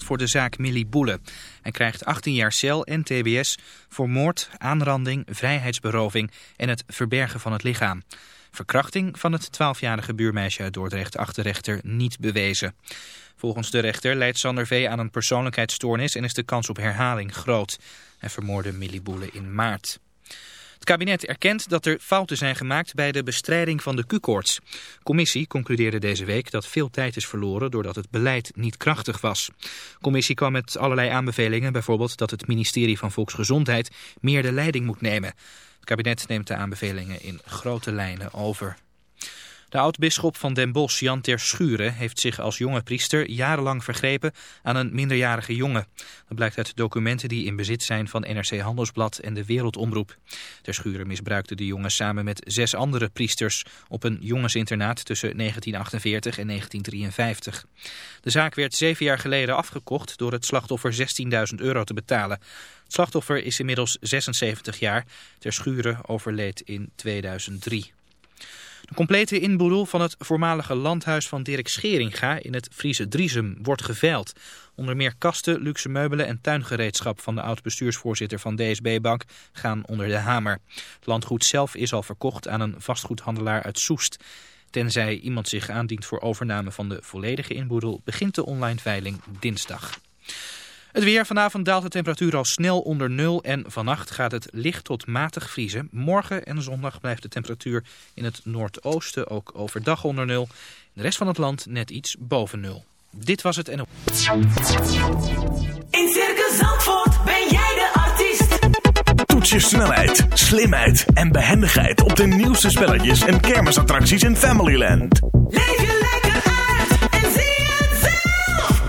voor de zaak Millie Boele. Hij krijgt 18 jaar cel en tbs voor moord, aanranding, vrijheidsberoving en het verbergen van het lichaam. Verkrachting van het 12-jarige buurmeisje uit Dordrecht achter rechter niet bewezen. Volgens de rechter leidt Sander V. aan een persoonlijkheidsstoornis en is de kans op herhaling groot. Hij vermoorde Millie Boele in maart. Het kabinet erkent dat er fouten zijn gemaakt bij de bestrijding van de Q-koorts. Commissie concludeerde deze week dat veel tijd is verloren doordat het beleid niet krachtig was. Commissie kwam met allerlei aanbevelingen, bijvoorbeeld dat het ministerie van Volksgezondheid meer de leiding moet nemen. Het kabinet neemt de aanbevelingen in grote lijnen over. De oud-bisschop van Den Bosch, Jan Ter Schuren, heeft zich als jonge priester jarenlang vergrepen aan een minderjarige jongen. Dat blijkt uit documenten die in bezit zijn van NRC Handelsblad en de Wereldomroep. Ter Schuren misbruikte de jongen samen met zes andere priesters op een jongensinternaat tussen 1948 en 1953. De zaak werd zeven jaar geleden afgekocht door het slachtoffer 16.000 euro te betalen. Het slachtoffer is inmiddels 76 jaar. Ter Schuren overleed in 2003. De complete inboedel van het voormalige landhuis van Dirk Scheringa in het Friese Driesem wordt geveild. Onder meer kasten, luxe meubelen en tuingereedschap van de oud-bestuursvoorzitter van DSB Bank gaan onder de hamer. Het landgoed zelf is al verkocht aan een vastgoedhandelaar uit Soest. Tenzij iemand zich aandient voor overname van de volledige inboedel begint de online veiling dinsdag. Het weer. Vanavond daalt de temperatuur al snel onder nul en vannacht gaat het licht tot matig vriezen. Morgen en zondag blijft de temperatuur in het noordoosten ook overdag onder nul. In de rest van het land net iets boven nul. Dit was het NO. In Circus Zandvoort ben jij de artiest. Toets je snelheid, slimheid en behendigheid op de nieuwste spelletjes en kermisattracties in Familyland. Leef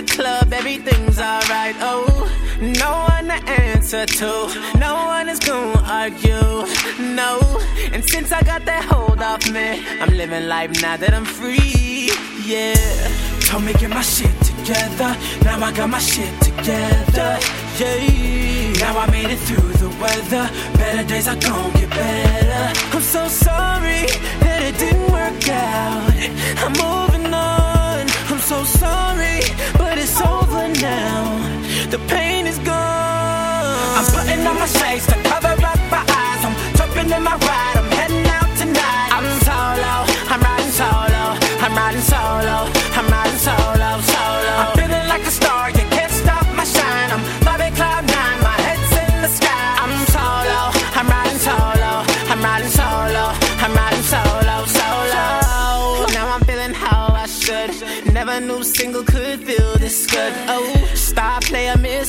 The club, everything's alright. Oh, no one to answer to, no one is gonna argue. No, and since I got that hold off me, I'm living life now that I'm free. Yeah. Told me get my shit together. Now I got my shit together. Yeah. Now I made it through the weather. Better days are gonna get better. I'm so sorry that it didn't work out. I'm. I'm so sorry, but it's over now. The pain is gone. I'm putting on my shades to cover up my eyes. I'm jumping in my ride.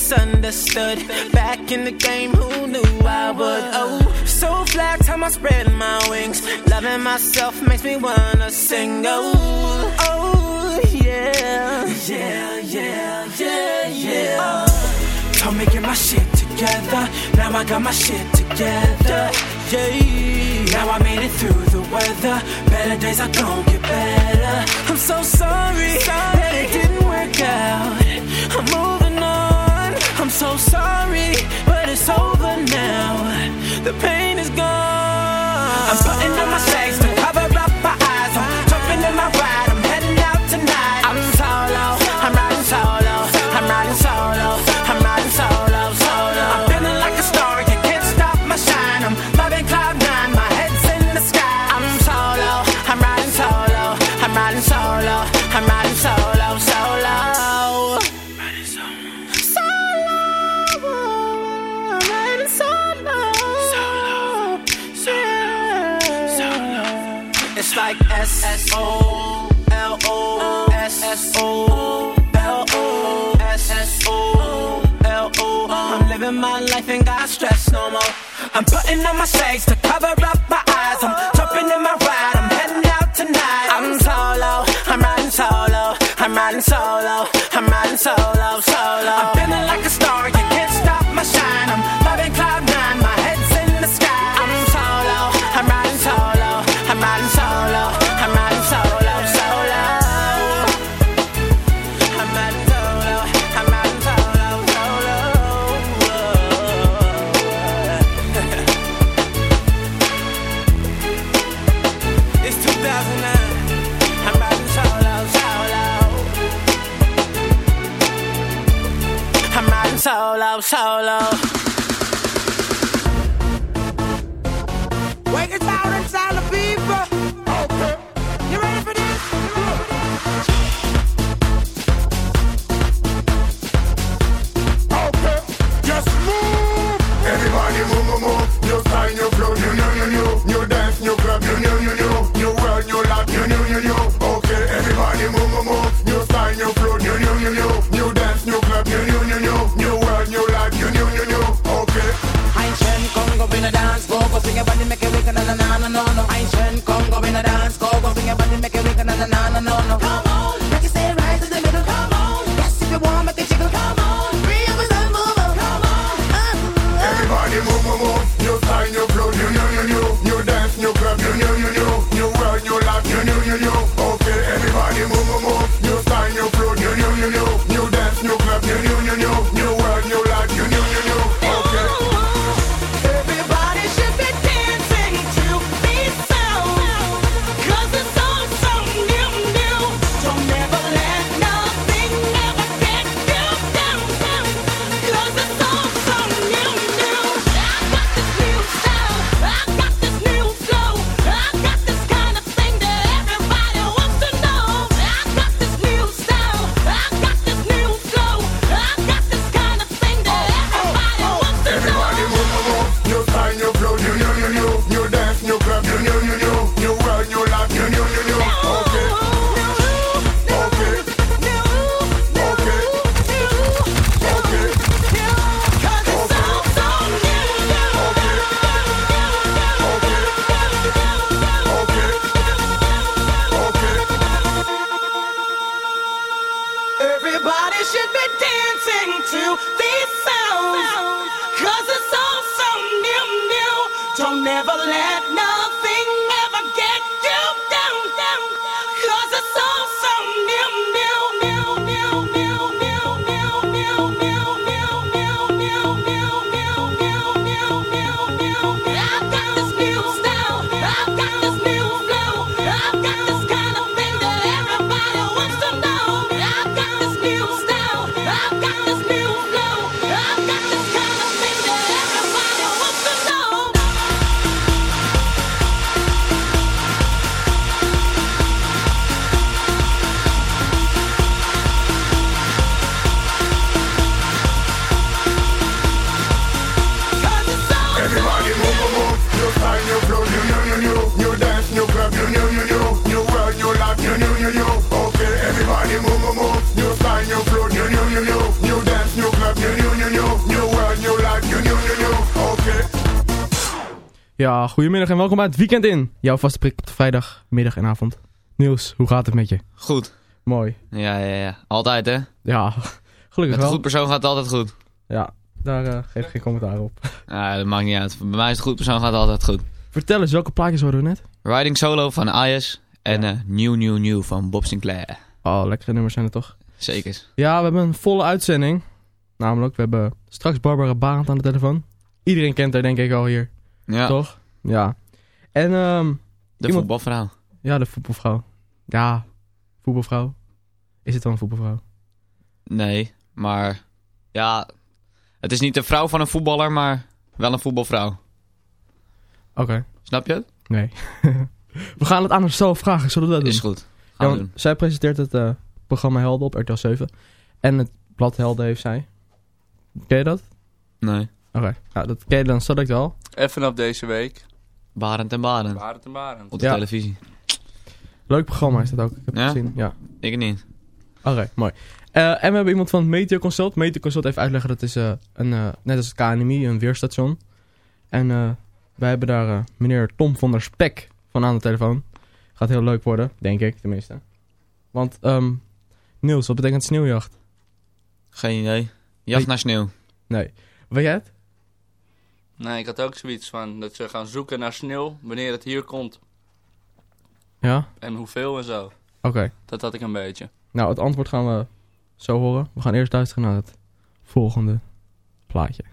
misunderstood. Back in the game, who knew I would? Oh, so fly, time I spread my wings. Loving myself makes me wanna sing. Oh, oh, yeah, yeah, yeah, yeah, yeah. Oh. Told me get my shit together. Now I got my shit together. Yeah. Now I made it through the weather. Better days are gonna get better. I'm so sorry, sorry. that it didn't work out. I'm over. I'm so sorry, but it's over now. The pain is gone. I'm putting on my sags. O L O S S O L O S S O L O. I'm living my life and got stress no more. I'm putting on my shades to cover up my eyes. I'm jumping in my ride. I'm heading out tonight. I'm solo. I'm riding solo. I'm riding solo. I'm riding solo. Solo. I'm feeling like up solo. Goedemiddag en welkom bij het weekend in. Jouw vaste prik op de vrijdag, middag en avond. Niels, hoe gaat het met je? Goed. Mooi. Ja, ja, ja. Altijd, hè? Ja, gelukkig Met een wel. goed persoon gaat het altijd goed. Ja, daar eh, geef ik geen commentaar op. Ja, dat maakt niet uit. Bij mij is het goed persoon gaat het altijd goed. Vertel eens, welke plaatjes hoorden we net? Riding Solo van Ayes en eh, New New New van Bob Sinclair. Oh, lekkere nummers zijn het toch? Zeker. Ja, we hebben een volle uitzending. Namelijk, we hebben straks Barbara Barend aan de telefoon. Iedereen kent haar denk ik al hier. Ja. Toch? Ja. En ehm De iemand- voetbalvrouw. Ja, de voetbalvrouw. Ja, voetbalvrouw. Is het wel een voetbalvrouw? Nee, maar... Ja, het is niet de vrouw van een voetballer, maar wel een voetbalvrouw. Oké. Snap je het? Nee. we gaan het aan haarzelf vragen. Zullen we dat doen? Is goed. Ja, Gaan we doen. zij presenteert het eh, programma Helden op RTL 7. En het blad Helden heeft zij. Ken je dat? Nee. Oké. Ja, dat ken je dan direct wel. Even op deze week. Barend en Barend. Barend en Barend. Op de Ja. televisie. Leuk programma is dat ook. Ik heb Ja? het gezien. Ja. Ik niet. Oké, mooi. Eh, en we hebben iemand van Meteor Consult. Meteor Consult even uitleggen, dat is eh, een, eh, net als het KNMI, een weerstation. En eh, wij hebben daar eh, meneer Tom van der Spek van aan de telefoon. Gaat heel leuk worden, denk ik tenminste. Want, ehm Niels, wat betekent sneeuwjacht? Geen idee. Jacht naar sneeuw. Nee. Weet jij het? Nee, ik had ook zoiets van dat ze gaan zoeken naar sneeuw wanneer het hier komt. Ja? En hoeveel en zo. Oké. Dat had ik een beetje. Nou, het antwoord gaan we zo horen. We gaan eerst luisteren naar het volgende plaatje.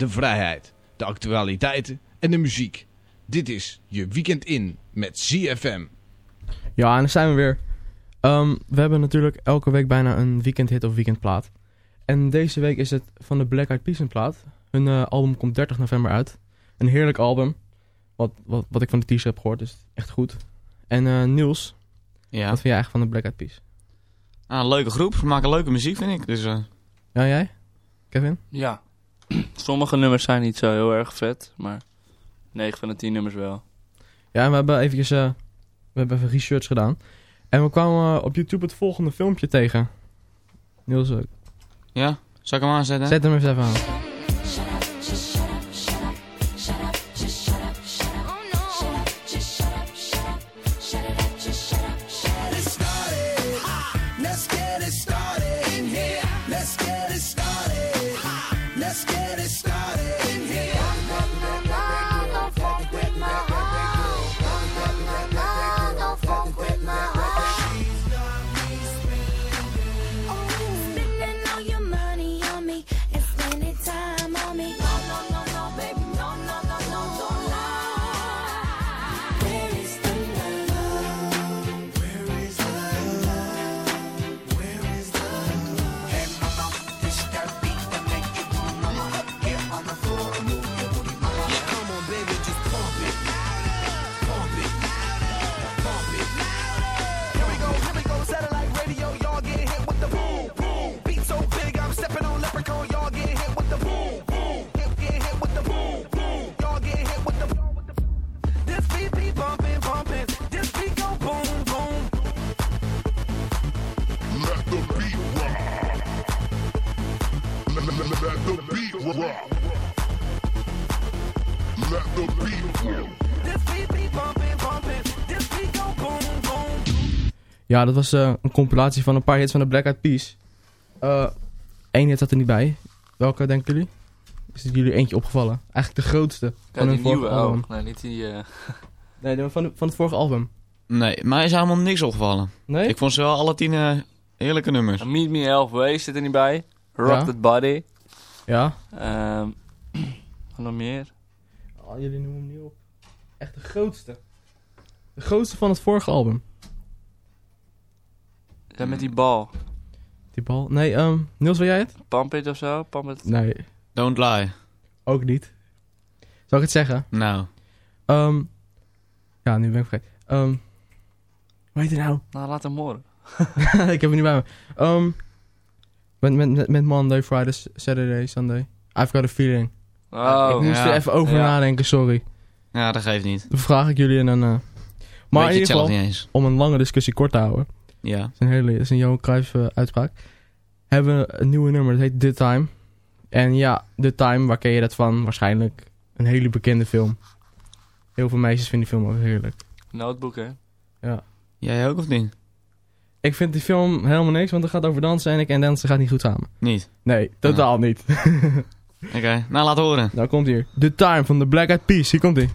De vrijheid, de actualiteiten en de muziek. Dit is je Weekend In met ZFM. Ja, en dan zijn we weer. Ehm, we hebben natuurlijk elke week bijna een weekendhit of weekendplaat. En deze week is het van de Black Eyed Peas een plaat. Hun eh, album komt 30 november uit. Een heerlijk album. Wat, wat, wat ik van de t-shirt heb gehoord, is echt goed. En eh, Niels, Ja. wat vind jij eigenlijk van de Black Eyed Peas? Ah, een leuke groep. Ze maken leuke muziek, vind ik. Dus eh, Ja, jij? Kevin? Ja. Sommige nummers zijn niet zo heel erg vet, maar 9 van de 10 nummers wel. Ja, en we hebben eventjes, eh, we hebben even research gedaan. En we kwamen eh, op YouTube het volgende filmpje tegen. Niels, eh, ja, zal ik hem aanzetten? zet hem eens even aan. Let the beat flow. This beat be bumping, bumping. This beat go boom, boom. Ja, dat was eh, een compilatie van een paar hits van de Black Eyed Peas. Eén hit zat er niet bij. Welke denken jullie? Is er jullie eentje opgevallen? Eigenlijk de grootste van hun vorige nieuwe album. ook. Nee, niet die... eh, Nee, van, van het vorige album. Nee, mij is helemaal niks opgevallen. Nee? Ik vond ze wel alle tien eh, heerlijke nummers. Meet Me Halfway zit er niet bij. Rock Ja. That Body. Ja. Ehm wat nog meer? Oh, jullie noemen hem niet op. Echt de grootste. De grootste van het vorige album. Ja, met die bal. Die bal. Nee, ehm Niels, wil jij het? Pump It of zo? Pump It. Nee, Don't lie. ook niet. Zal ik het zeggen? Nou, Ehm ja, nu ben ik vergeten. Ehm hoe heet het nou? Nou, laat hem horen. ik heb het niet bij me. Ehm met, met, met Monday, Friday, Saturday, Sunday. I've got a feeling. Oh, ik moest ja. er even over Ja. nadenken, sorry. ja, dat geeft niet. Dan vraag ik jullie en dan... eh maar Weet in je het ieder zelf geval, niet eens. om een lange discussie kort te houden. Ja. Dat is een hele, dat is een Johan Cruijff eh, uitspraak. Hebben we een nieuwe nummer, dat heet The Time. En ja, The Time, waar ken je dat van? Waarschijnlijk een hele bekende film. Heel veel meisjes vinden die film ook heerlijk. Notebook, hè? Ja. Jij ook of niet? Ik vind die film helemaal niks, want het gaat over dansen en ik en dansen gaat niet goed samen. Niet. Nee, totaal niet. Oké, nou laat horen. nou komt hier. The Time van de Black Eyed Peas. Hier komt hij.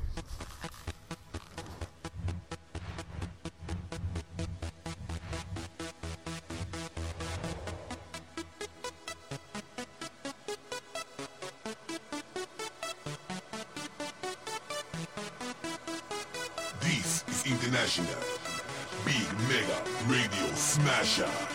This is International. Big Mega Radio Smasher.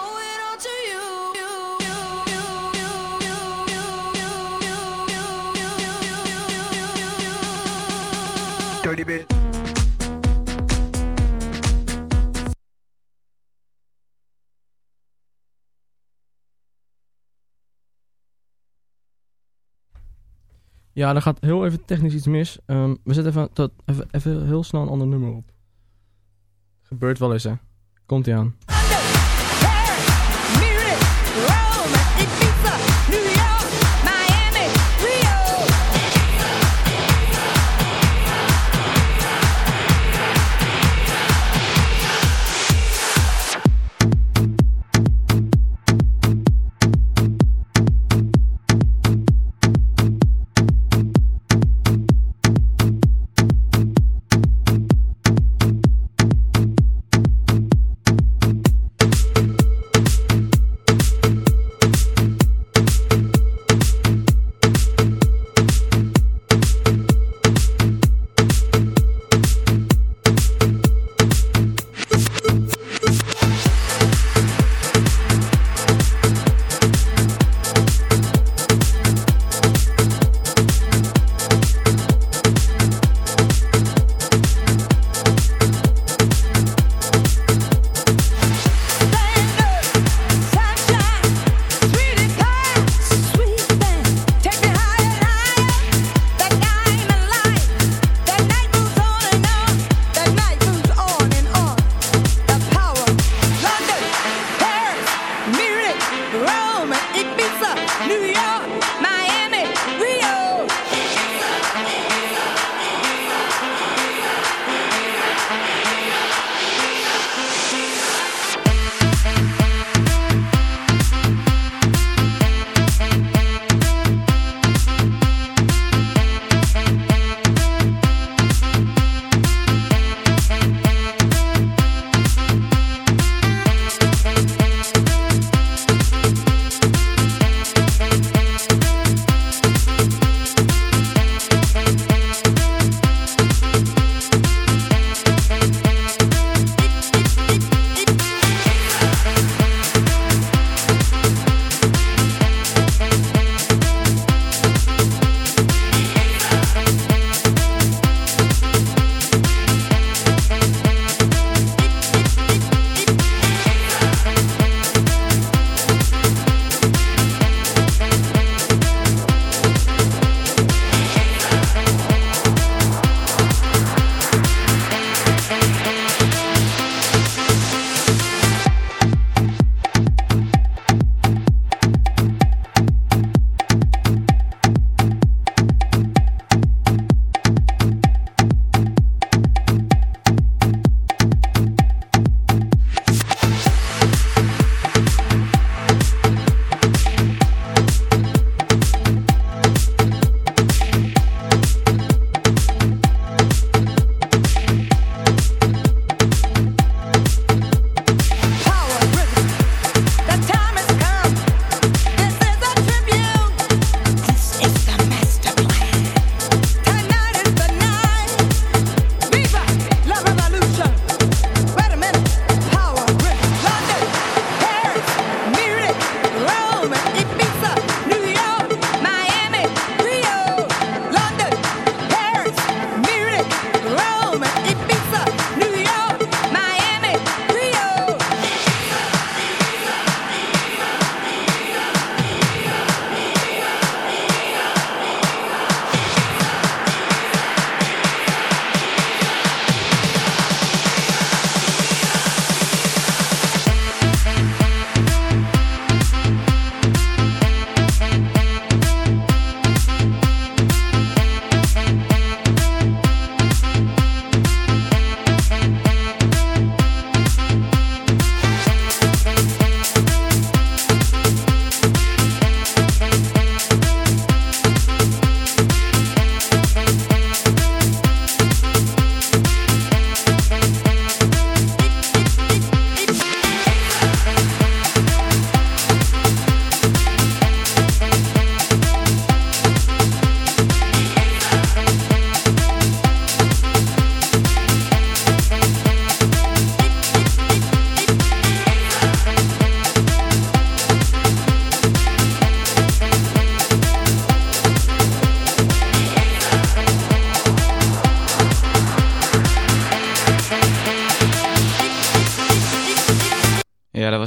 Ja, er gaat heel even technisch iets mis. Ehm, we zetten even, tot, even, even heel snel een ander nummer op. Gebeurt wel eens, hè. Komt ie aan.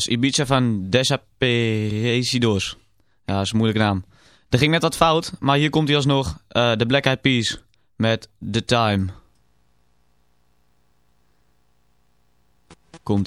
Ibiza van Desaparecidos. Ja, dat is een moeilijke naam. Er ging net wat fout, maar hier komt hij alsnog. eh, De Black Eyed Peas met The Time. Komt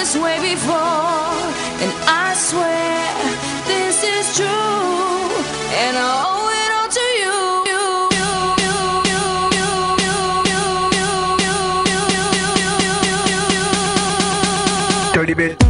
this way before. And I swear this is true, and I. Dirty bit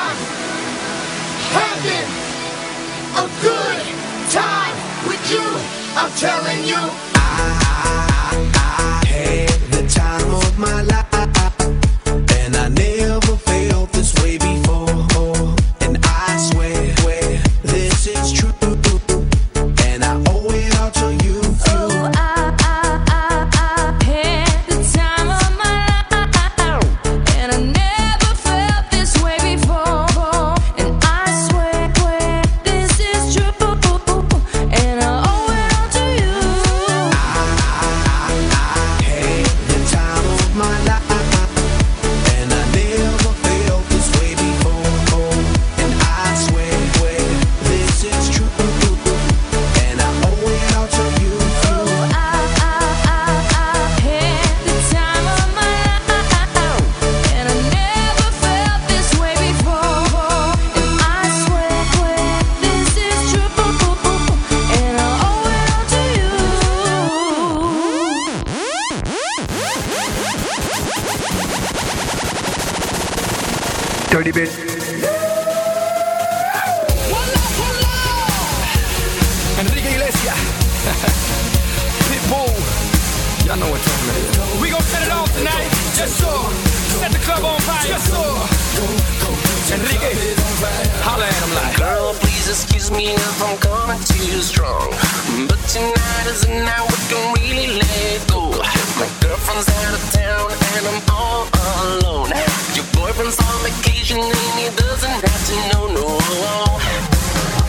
having a good time with you. I'm telling you. I had the time of my life, Y'all know what time it is. We gon' set it off tonight. Yes, sir. Set the club on fire. Yes, sir. Enrique. Holla at him like. Girl, please excuse me if I'm coming too strong. But tonight is the night we can really let go. My girlfriend's out of town and I'm all alone. Your boyfriend's on vacation and he doesn't have to know, no.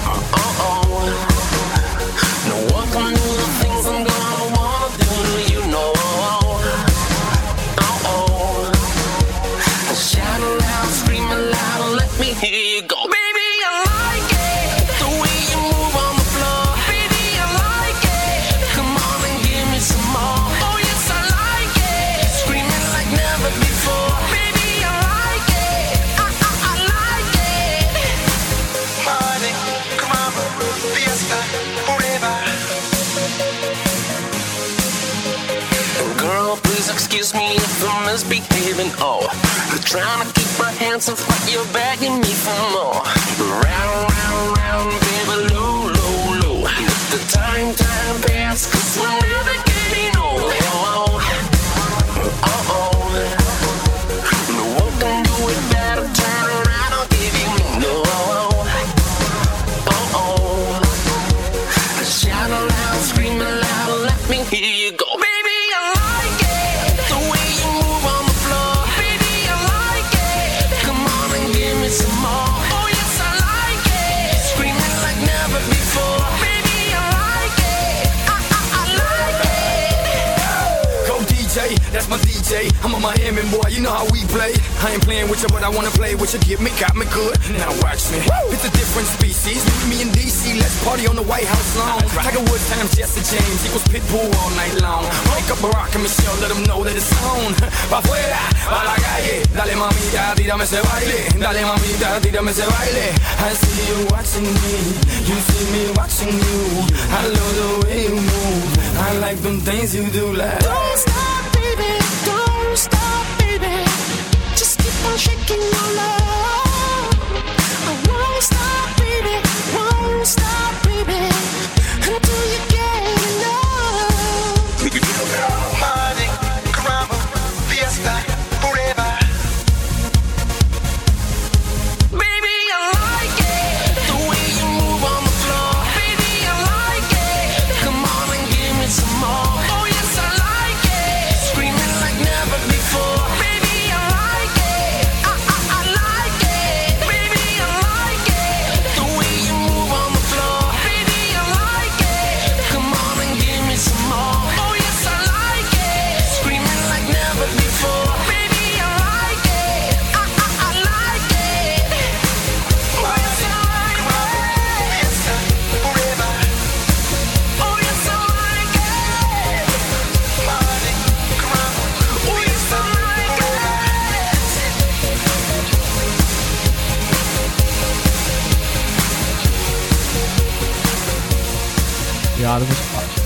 Oh, oh. No one can do the aloud, let me hear you go. Baby, I like it. The way you move on the floor. Baby, I like it. Come on and give me some more. Oh, yes, I like it. Screaming like never before. Baby, I like it. I, I, I like it. Party, come on, fiesta, forever. Girl, please excuse me if I'm misbehaving. Oh, trying to keep my hands off, but you're begging me for more. Round, round, round, baby, low, low, low. Let the time, time pass, cause we're never I'm a Miami boy, you know how we play. I ain't playing with you, but I wanna play with you. Get me, got me good. Now watch me. It's a different species. Me in DC, let's party on the White House lawn. Tiger Woods times Jesse James equals Pitbull all night long. Wake up Barack and Michelle, let them know that it's on. Pa' afuera, pa' la calle. Dale mamita, tírame ese baile. Dale mamita, tírame ese baile. I see you watching me, you see me watching you. I love the way you move. I like them things you do like. Don't stop, I'm shaking my love.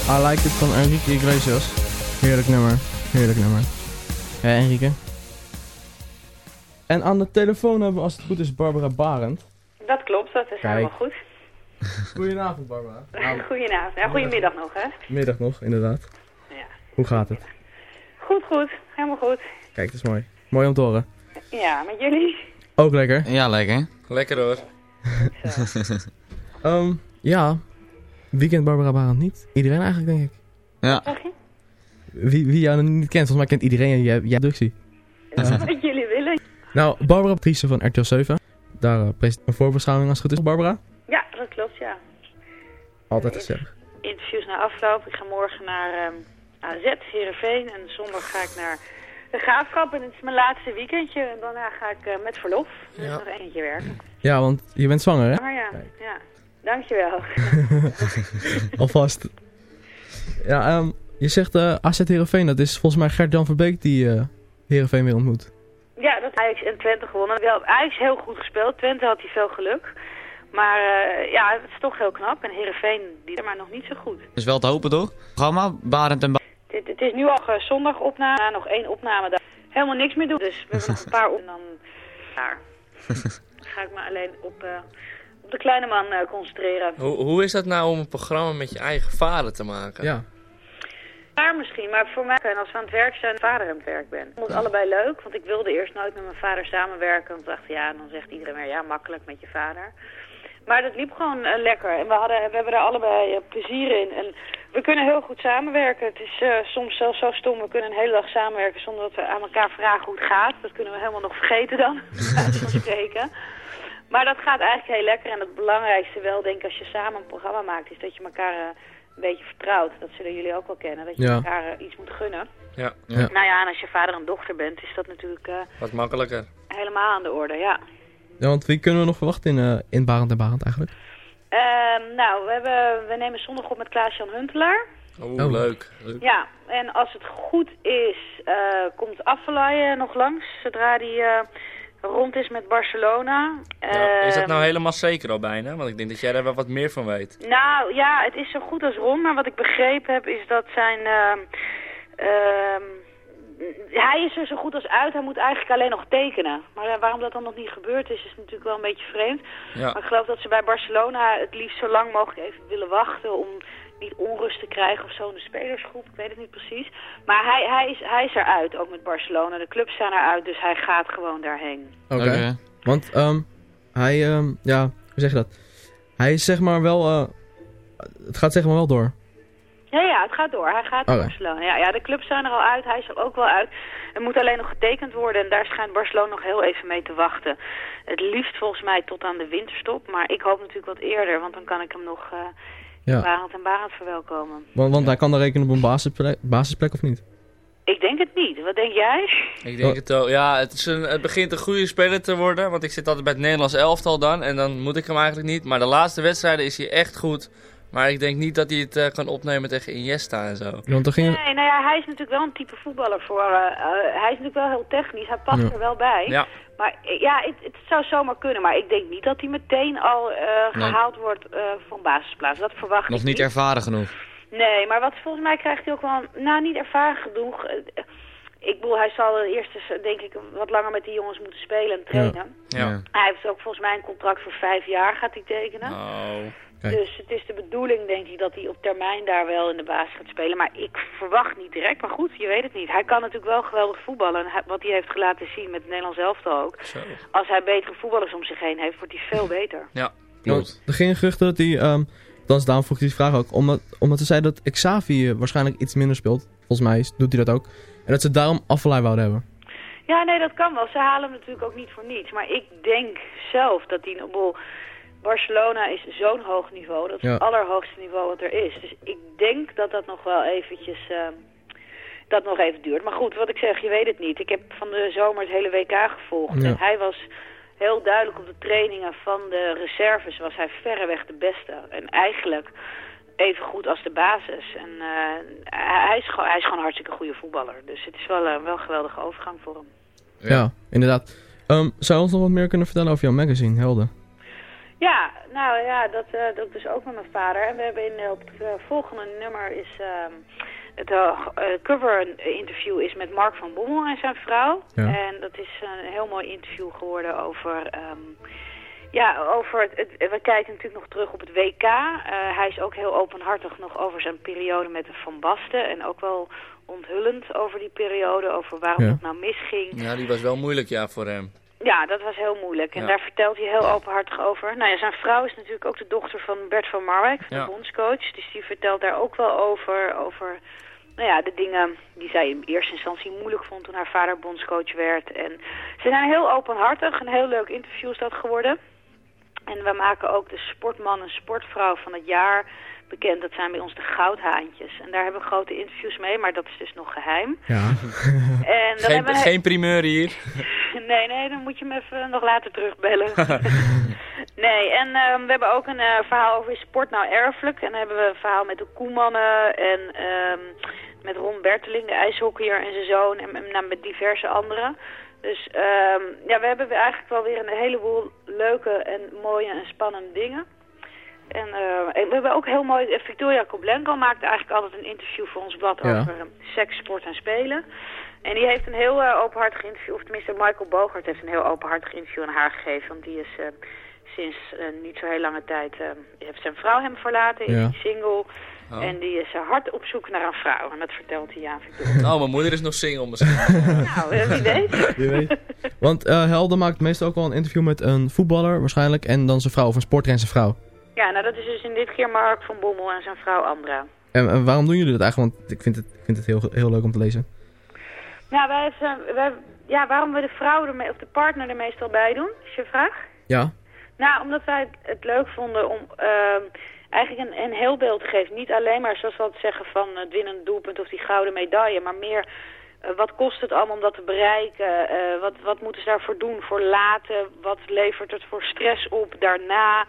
I Like It van Enrique Iglesias. Heerlijk nummer. Heerlijk nummer. Ja, Enrique. En aan de telefoon hebben we, als het goed is, Barbara Barend. Dat klopt, dat is Kijk. helemaal goed. Goedenavond, Barbara. Nou, Goedenavond. Ja, goedemiddag nog, hè? middag nog, inderdaad. Ja. Hoe gaat het? Goed, goed. Helemaal goed. Kijk, dat is mooi. Mooi om te horen. Ja, met jullie? Ook lekker. Ja, lekker. Lekker hoor. Ehm, ja, weekend Barbara Barend niet. Iedereen eigenlijk, denk ik. Ja. Wie, wie jou niet kent, volgens mij kent iedereen jij, jij productie. Wat jullie willen. Nou, Barbara Patrice van RTL 7. Daar uh, een voorbeschouwing als het goed is. Barbara? Ja, dat klopt, ja. Altijd gezellig. Interviews na afloop. Ik ga morgen naar ehm AZ, Heerenveen. En zondag ga ik naar de Graafschap. En het is mijn laatste weekendje. En daarna ga ik eh, met verlof. Dus Ja. nog eentje werken. Ja, want je bent zwanger, hè? Maar ja, ja. Dankjewel. Alvast. Ja, ehm, je zegt eh AZ Heerenveen. Dat is volgens mij Gert-Jan Verbeek die eh Heerenveen weer ontmoet. Ja, dat Ajax en Twente gewonnen. Wel, Ajax heel goed gespeeld. Twente had hij veel geluk. Maar eh, ja, het is toch heel knap. En Heerenveen, die maar nog niet zo goed. Is wel te hopen, toch? Programma, Barend en Ba- Dit, het is nu al zondag opname. Na nog één opname. Daar helemaal niks meer doen. Dus we hebben nog een paar op. En dan. Dan ga ik me alleen op, eh, op de kleine man eh, concentreren. Hoe, hoe is dat nou om een programma met je eigen vader te maken? Ja. Waar misschien, maar voor mij, en als we aan het werk zijn, vader aan het werk ben. Ik vond het allebei leuk, want ik wilde eerst nooit met mijn vader samenwerken. Want ik dacht, ja, dan zegt iedereen weer, ja, makkelijk met je vader. Maar dat liep gewoon eh, lekker en we, hadden, we hebben er allebei eh, plezier in. En we kunnen heel goed samenwerken. Het is eh, soms zelfs zo stom, we kunnen een hele dag samenwerken zonder dat we aan elkaar vragen hoe het gaat. Dat kunnen we helemaal nog vergeten dan, van spreken. Maar dat gaat eigenlijk heel lekker. En het belangrijkste wel, denk ik, als je samen een programma maakt, is dat je elkaar eh, een beetje vertrouwt. Dat zullen jullie ook wel kennen, dat je Ja. elkaar eh, iets moet gunnen. Ja. Nou ja, en als je vader en dochter bent, is dat natuurlijk eh, Wat makkelijker. helemaal aan de orde, ja. Ja, want wie kunnen we nog verwachten in, eh in Barend en Barend eigenlijk? Ehm, nou, we, hebben, we nemen zondag op met Klaas-Jan Huntelaar. Oeh, Oh. leuk. leuk. Ja, en als het goed is, eh, komt Affalay nog langs, zodra die eh, rond is met Barcelona. Ja, is dat Ehm, nou helemaal zeker al bijna? Want ik denk dat jij daar wel wat meer van weet. Nou ja, het is zo goed als rond, maar wat ik begrepen heb is dat zijn... ehm, ehm, hij is er zo goed als uit, hij moet eigenlijk alleen nog tekenen. Maar eh, waarom dat dan nog niet gebeurd is, is natuurlijk wel een beetje vreemd. Ja. Maar ik geloof dat ze bij Barcelona het liefst zo lang mogelijk even willen wachten om niet onrust te krijgen of zo in de spelersgroep. Ik weet het niet precies. Maar hij, hij, is, hij is eruit, ook met Barcelona. De clubs zijn eruit, dus hij gaat gewoon daarheen. Oké. Want ehm, hij, ehm, ja, hoe zeg je dat? Hij is zeg maar wel, eh, het gaat zeg maar wel door. Ja, ja, het gaat door. Hij gaat naar. Barcelona. Ja, ja, de clubs zijn er al uit. Hij is er ook wel uit. Er moet alleen nog getekend worden. En daar schijnt Barcelona nog heel even mee te wachten. Het liefst volgens mij tot aan de winterstop. Maar ik hoop natuurlijk wat eerder. Want dan kan ik hem nog eh Ja. Barend en Barend verwelkomen. Want, want hij kan dan rekenen op een basisplek, basisplek of niet? Ik denk het niet. Wat denk jij? Ik denk het wel. Ja, het, is een, het begint een goede speler te worden. Want ik zit altijd bij het Nederlands elftal dan. En dan moet ik hem eigenlijk niet. Maar de laatste wedstrijden is hij echt goed. Maar ik denk niet dat hij het eh, kan opnemen tegen Iniesta en zo. Want ging... Nee, nou ja, hij is natuurlijk wel een type voetballer voor... eh, eh, hij is natuurlijk wel heel technisch. Hij past Ja. er wel bij. Ja. Maar ja, het, het zou zomaar kunnen. Maar ik denk niet dat hij meteen al eh, Nee. gehaald wordt eh van basisplaats. Dat verwacht Nog ik niet ervaren genoeg. Nee, maar wat volgens mij krijgt hij ook wel, nou niet ervaren genoeg. Ik bedoel, hij zal eerst eens, denk ik wat langer met die jongens moeten spelen en trainen. Ja. Hij heeft ook volgens mij een contract voor vijf jaar gaat hij tekenen. Oh. Dus het is de bedoeling, denk ik, dat hij op termijn daar wel in de basis gaat spelen. Maar ik verwacht niet direct. Maar goed, je weet het niet. Hij kan natuurlijk wel geweldig voetballen. En wat hij heeft laten zien met het Nederlands elftal ook. Zo. Als hij betere voetballers om zich heen heeft, wordt hij veel beter. Ja, Want er gingen geruchten dat hij, ehm dan is daarom vroeg ik die vraag ook, omdat, omdat ze zeiden dat Xavi eh, waarschijnlijk iets minder speelt. Volgens mij doet hij dat ook. En dat ze daarom afvallei wouden hebben. Ja, nee, dat kan wel. Ze halen hem natuurlijk ook niet voor niets. Maar ik denk zelf dat die... bedoel, Barcelona is zo'n hoog niveau. Dat is Ja. het allerhoogste niveau wat er is. Dus ik denk dat dat nog wel eventjes... ehm, dat nog even duurt. Maar goed, wat ik zeg, je weet het niet. Ik heb van de zomer het hele WK gevolgd. Ja. En hij was heel duidelijk op de trainingen van de reserves was hij verreweg de beste. En eigenlijk even goed als de basis. En eh, hij, is, gewoon- hij is gewoon een hartstikke goede voetballer. Dus het is wel, eh, wel een geweldige overgang voor hem. Ja, inderdaad. Ehm, zou je ons nog wat meer kunnen vertellen over jouw magazine, Helden? Ja, nou ja, dat, eh dat dus ook met mijn vader. En we hebben in, eh, op het eh, volgende nummer is ehm, het eh, eh, cover interview is met Mark van Bommel en zijn vrouw. Ja. En dat is een heel mooi interview geworden over... ehm, ja, over het, het- we kijken natuurlijk nog terug op het WK. Eh, hij is ook heel openhartig nog over zijn periode met de Van Basten. En ook wel onthullend over die periode, over waarom Ja. het nou misging. Ja, die was wel moeilijk ja voor hem. Ja, dat was heel moeilijk. En Ja. daar vertelt hij heel openhartig over. Nou ja, zijn vrouw is natuurlijk ook de dochter van Bert van Marwijk, de Ja. bondscoach. Dus die vertelt daar ook wel over, over nou ja, de dingen die zij in eerste instantie moeilijk vond toen haar vader bondscoach werd. En ze zijn heel openhartig. Een heel leuk interview is dat geworden. En we maken ook de sportman en sportvrouw van het jaar bekend. Dat zijn bij ons de goudhaantjes. En daar hebben we grote interviews mee, maar dat is dus nog geheim. Ja. En dan Geen, hebben we... geen primeur hier. Nee, nee, dan moet je hem even nog later terugbellen. nee, en ehm, we hebben ook een eh, verhaal over sport nou erfelijk. En dan hebben we een verhaal met de Koemannen en ehm, met Ron Berteling, de ijshockeyer en zijn zoon. En, en nou, met diverse anderen. Dus ehm, ja, we hebben weer eigenlijk wel weer een heleboel leuke en mooie en spannende dingen. En eh, we hebben ook heel mooi, eh, Victoria Koblenko maakt eigenlijk altijd een interview voor ons blad Ja. over eh, seks, sport en spelen. En die heeft een heel eh, openhartig interview, of tenminste Michael Bogert heeft een heel openhartig interview aan haar gegeven. Want die is eh, sinds eh, niet zo heel lange tijd, eh, heeft zijn vrouw hem verlaten, is Ja. hij single. Oh. En die is hard op zoek naar een vrouw. En dat vertelt hij aan Victoria. Oh, mijn moeder is nog single misschien. nou, wie weet. Wie weet. Want eh Helden maakt meestal ook wel een interview met een voetballer waarschijnlijk. En dan zijn vrouw of een sporter en zijn vrouw. Ja, nou dat is dus in dit keer Mark van Bommel en zijn vrouw Andra. En, en waarom doen jullie dat eigenlijk? Want ik vind het, ik vind het heel, heel leuk om te lezen. Nou, wij, zijn- wij, ja, waarom we de vrouw er, of de partner er meestal bij doen, is je vraag? Ja? Nou, omdat wij het, leuk vonden om ehm, eigenlijk een, een heel beeld te geven. Niet alleen maar zoals we altijd zeggen van het winnende doelpunt of die gouden medaille, maar meer eh, wat kost het allemaal om dat te bereiken? Eh, wat, wat moeten ze daarvoor doen voor later? Wat levert het voor stress op daarna?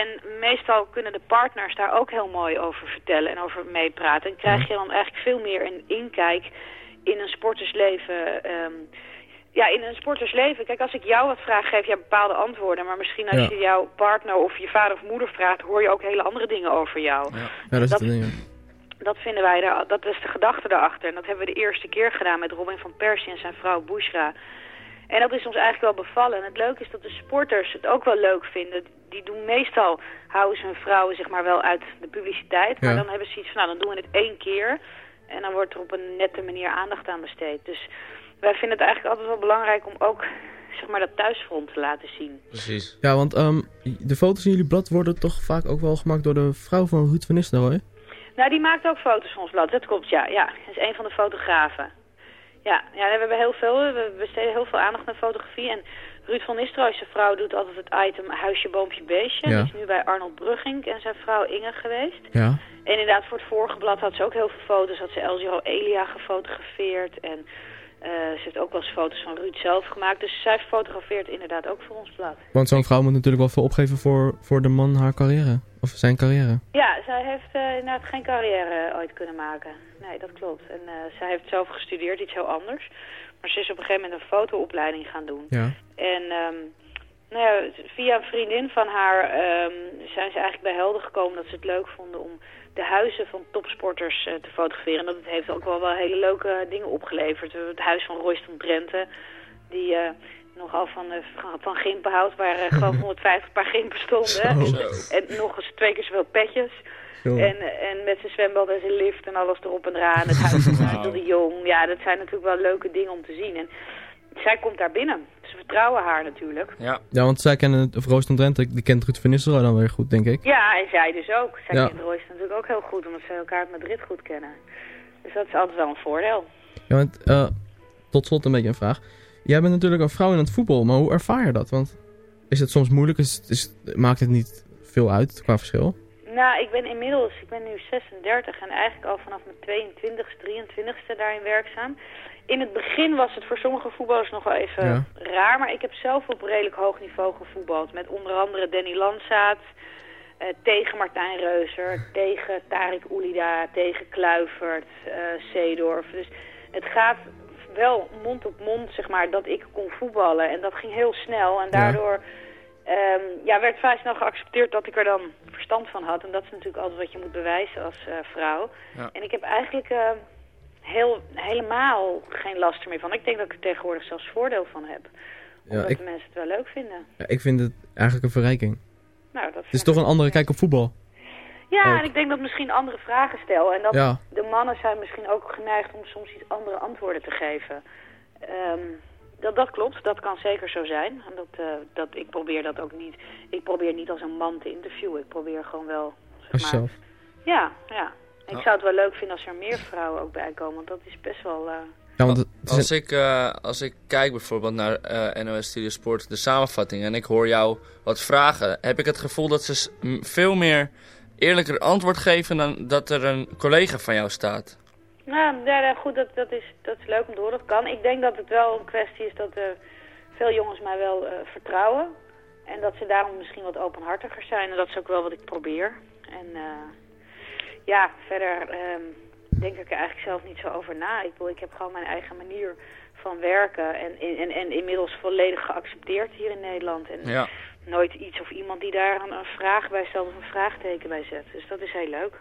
En meestal kunnen de partners daar ook heel mooi over vertellen en over meepraten. En krijg je dan eigenlijk veel meer een inkijk in een sportersleven. ehm, ja, in een sportersleven. Kijk, als ik jou wat vraag, geef jij bepaalde antwoorden. Maar misschien als Ja. je jouw partner of je vader of moeder vraagt, hoor je ook hele andere dingen over jou. Ja, dat is dat, het ding. ja. dat vinden wij, daar, dat is de gedachte daarachter. En dat hebben we de eerste keer gedaan met Robin van Persie en zijn vrouw Bushra. En dat is ons eigenlijk wel bevallen. En het leuke is dat de sporters het ook wel leuk vinden. Die doen meestal, houden ze hun vrouwen zeg maar wel uit de publiciteit. Maar Ja. dan hebben ze iets van, nou dan doen we het één keer. En dan wordt er op een nette manier aandacht aan besteed. Dus wij vinden het eigenlijk altijd wel belangrijk om ook zeg maar dat thuisfront te laten zien. Precies. Ja, want ehm, de foto's in jullie blad worden toch vaak ook wel gemaakt door de vrouw van Ruud van Nistelrooy? Nou, die maakt ook foto's van ons blad. Dat klopt, ja. ja. Dat is een van de fotografen. Ja, ja we hebben heel veel. We besteden heel veel aandacht aan fotografie. En Ruud van Nistelrooy, zijn vrouw, doet altijd het item huisje, boompje, beestje. Ja. Die is nu bij Arnold Brugging en zijn vrouw Inge geweest. Ja. En inderdaad, voor het vorige blad had ze ook heel veel foto's. Had ze El Giro Elia gefotografeerd. En eh, ze heeft ook wel eens foto's van Ruud zelf gemaakt. Dus zij fotografeert inderdaad ook voor ons blad. Want zo'n vrouw moet natuurlijk wel veel opgeven voor, voor de man haar carrière. Of zijn carrière. Ja, zij heeft eh, inderdaad geen carrière ooit kunnen maken. Nee, dat klopt. En eh, zij heeft zelf gestudeerd, iets heel anders. Maar ze is op een gegeven moment een fotoopleiding gaan doen. Ja. En ehm, nou ja, via een vriendin van haar ehm, zijn ze eigenlijk bij Helden gekomen dat ze het leuk vonden om de huizen van topsporters eh, te fotograferen. En dat heeft ook wel, wel hele leuke dingen opgeleverd. Het huis van Royston Drenthe, die eh, nogal van, eh, van- van gimpen houdt, waar eh, gewoon 150 paar gimpen stonden. Zo. En, en nog eens twee keer zoveel petjes. Zo. En, en met zijn zwembad en zijn lift en alles erop en eraan. Het huis van Michael de Jong. Ja, dat zijn natuurlijk wel leuke dingen om te zien. En zij komt daar binnen. Ze vertrouwen haar natuurlijk. Ja. Ja, want zij kennen, of Roos van Drenthe, die kent Ruud van Nistelrooy dan weer goed, denk ik. Ja, en zij dus ook. Zij Ja. kent Royce natuurlijk ook heel goed, omdat ze elkaar uit Madrid goed kennen. Dus dat is altijd wel een voordeel. Ja, want, eh, tot slot een beetje een vraag. Jij bent natuurlijk een vrouw in het voetbal, maar hoe ervaar je dat? Want is het soms moeilijk? Is, is, maakt het niet veel uit qua verschil? Nou, ik ben inmiddels, ik ben nu 36 en eigenlijk al vanaf mijn 22e, 23e daarin werkzaam. In het begin was het voor sommige voetballers nog wel even Ja. raar, maar ik heb zelf op redelijk hoog niveau gevoetbald. Met onder andere Danny Landsaat, eh, tegen Martijn Reuser, tegen Tarik Oelida, tegen Kluivert, eh Seedorf. Dus het gaat wel mond op mond, zeg maar, dat ik kon voetballen. En dat ging heel snel en daardoor... Ehm, ja, werd vrij snel geaccepteerd dat ik er dan verstand van had. En dat is natuurlijk altijd wat je moet bewijzen als eh, vrouw. Ja. En ik heb eigenlijk eh, heel, helemaal geen last er meer van. Ik denk dat ik er tegenwoordig zelfs voordeel van heb. Ja, Omdat ik, de mensen het wel leuk vinden. ja, ik vind het eigenlijk een verrijking. Nou, dat Het is toch een andere kijk op voetbal. Ja, ook. en ik denk dat misschien andere vragen stel. En dat Ja. de mannen zijn misschien ook geneigd om soms iets andere antwoorden te geven. Ehm, dat, dat klopt, dat kan zeker zo zijn. En dat, eh, dat, ik probeer dat ook niet. Ik probeer niet als een man te interviewen. Ik probeer gewoon wel. Zeg Als maar, zelf. Ja, ja. Ik zou het wel leuk vinden als er meer vrouwen ook bij komen. Want dat is best wel... eh, Ja, want het, het is Als ik, eh, als ik kijk bijvoorbeeld naar eh, NOS Studio Sport, de samenvatting, en ik hoor jou wat vragen, heb ik het gevoel dat ze veel meer eerlijker antwoord geven dan dat er een collega van jou staat. Nou, ja, goed, dat, dat, is, dat is leuk om te horen. Dat kan. Ik denk dat het wel een kwestie is dat eh, veel jongens mij wel eh, vertrouwen. En dat ze daarom misschien wat openhartiger zijn. En dat is ook wel wat ik probeer. En eh, ja, verder ehm, denk ik er eigenlijk zelf niet zo over na. Ik, bedoel, ik heb gewoon mijn eigen manier van werken. En, en, en inmiddels volledig geaccepteerd hier in Nederland. En Ja. Nooit iets of iemand die daar een, een vraag bij stelt of een vraagteken bij zet. Dus dat is heel leuk.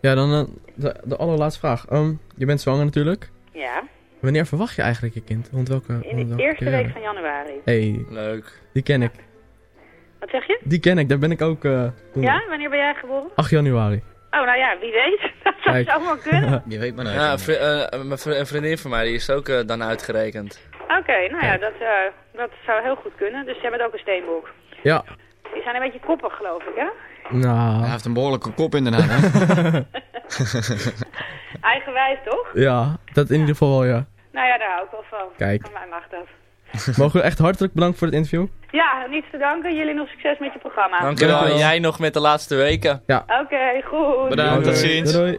Ja, dan eh, de, de allerlaatste vraag. Ehm, je bent zwanger natuurlijk. Ja. Wanneer verwacht je eigenlijk je kind? Rond welke, In de welke eerste week van januari. Hey. Leuk. Die ken ik. Wat zeg je? Die ken ik, daar ben ik ook eh, Ja, wanneer ben jij geboren? 8 januari. Oh, nou ja, wie weet. Dat zou zomaar kunnen. Je weet maar nooit. Ja, een vri- eh, mijn vriendin van mij die is ook dan uitgerekend. Oké, nou ja, dat, eh, dat zou heel goed kunnen. Dus ze hebben ook een steenboek. Ja. Die zijn een beetje koppig, geloof ik, hè? Nou. Hij heeft een behoorlijke kop inderdaad, hè? Eigenwijs, toch? Ja, dat in ieder geval wel, ja. Nou ja, daar hou ik wel van. Kijk. Van mij mag dat. Mogen we echt hartelijk bedanken voor het interview? Ja, niets te danken. Jullie nog succes met je programma. Dankjewel. En jij nog met de laatste weken. Ja. Oké, goed. Bedankt, tot ziens. Doei, doei.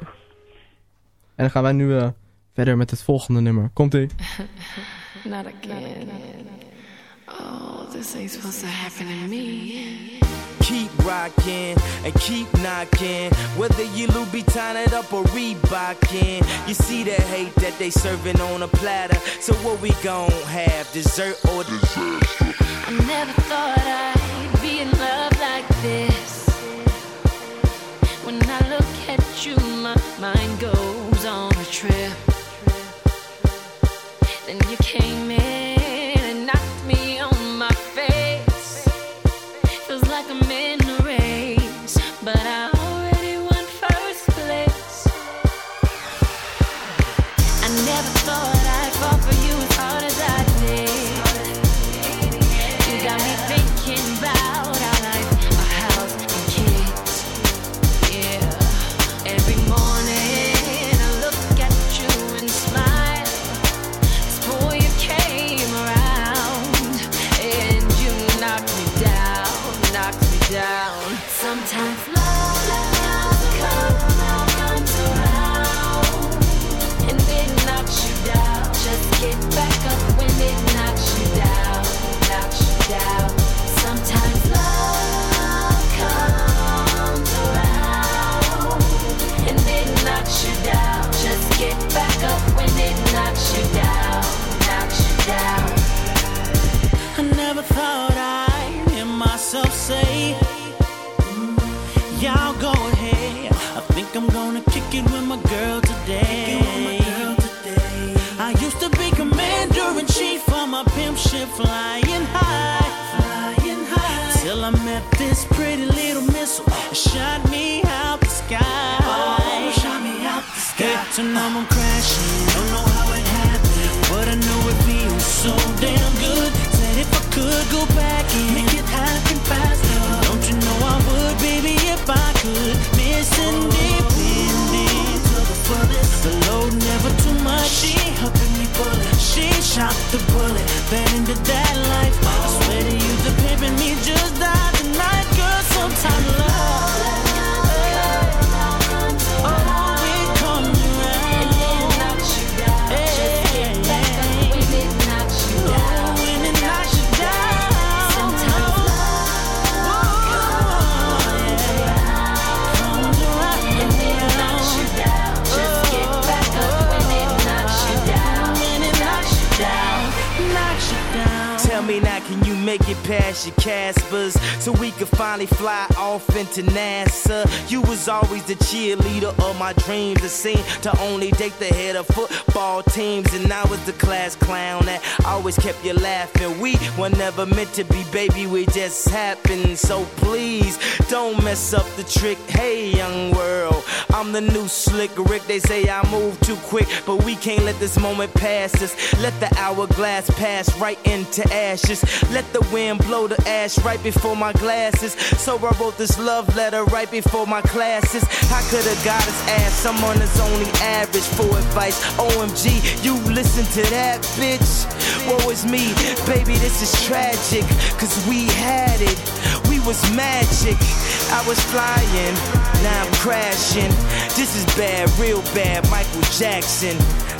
En dan gaan wij nu eh, verder met het volgende nummer. Komt-ie. Not again. Oh, this ain't supposed to happen to me. Keep rocking and keep knocking. Whether you Louboutin it up or Reebokin. You see the hate that they serving on a platter. So what we gon' have? Dessert or disaster? I never thought I'd be in love like this. When I look at you, my mind goes on a trip. It with my girl today. I used to be commander in chief on my pimp ship flying high. Flying high. Till I met this pretty little missile. It shot me out the sky. Oh, shot me out the sky. Hate to know I'm crashing. Don't know how it happened. But I know it feels so damn good. Said if I could go back and drop the bullet. Now, can you make it past your Caspers so we could finally fly off into NASA? You was always the cheerleader of my dreams. It seemed to only date the head of football teams, and I was the class clown that always kept you laughing. We were never meant to be, baby. We just happened. So please don't mess up the trick. Hey, young world, I'm the new slick Rick. They say I move too quick, but we can't let this moment pass us. Let the hourglass pass right into ashes. Let the wind blow the ash right before my glasses. So I wrote this love letter right before my classes. I could have got his ass. Someone that's only average for advice. OMG, you listen to that, bitch. Woe is me, baby, this is tragic. Cause we had it, we was magic. I was flying, now I'm crashing. This is bad, real bad, Michael Jackson.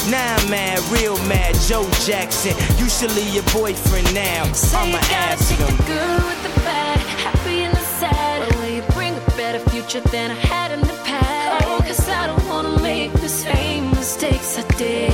Now I'm mad, real mad, Joe Jackson. You should leave your boyfriend now. Say I'ma you gotta ask take him. the good with the bad, happy and the sad. But will you bring a better future than I had in the past? Oh, cause I don't wanna make the same mistakes I did.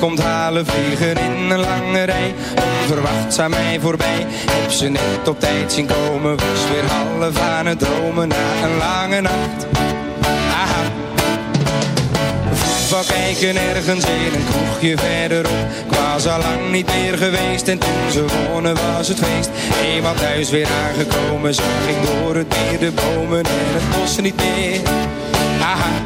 Komt halen Vliegen in een lange rij, onverwachts aan mij voorbij. Heb ze net op tijd zien komen, was weer half aan het dromen Na een lange nacht, aha. Voetbal kijken ergens in een kroegje verderop. Ik was al lang niet meer geweest en toen ze wonnen was het feest. Eenmaal thuis weer aangekomen zag ik door het meer de bomen en het bos niet meer. Aha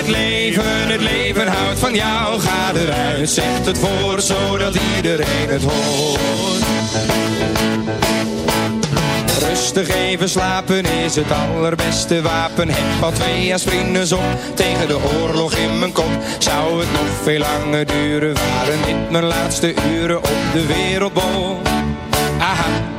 het leven, het leven houdt van jou. Ga eruit, zet het voor Zodat iedereen het hoort. Rustig even slapen is het allerbeste wapen. Heb al twee aspirines op tegen de oorlog in mijn kop. Zou het nog veel langer duren? Waren dit mijn laatste uren op de wereldbol? Aha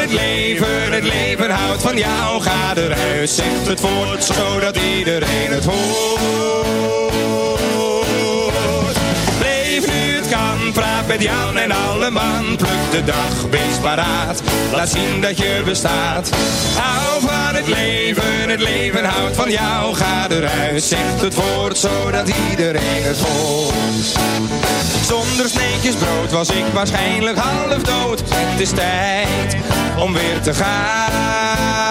het leven, het leven houdt van jou. Ga eruit, zegt het voort Zodat iedereen het hoort. Leef nu het kan, praat met Jan en alle man. Pluk de dag, wees paraat Laat zien dat je bestaat. Hou van het leven, het leven houdt van jou. Ga eruit, zegt het voort Zodat iedereen het hoort Zonder sneetjes brood was ik waarschijnlijk half dood. Het is tijd om weer te gaan